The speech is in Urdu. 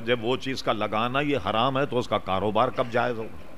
جب وہ چیز کا لگانا یہ حرام ہے تو اس کا کاروبار کب جائز ہوگا؟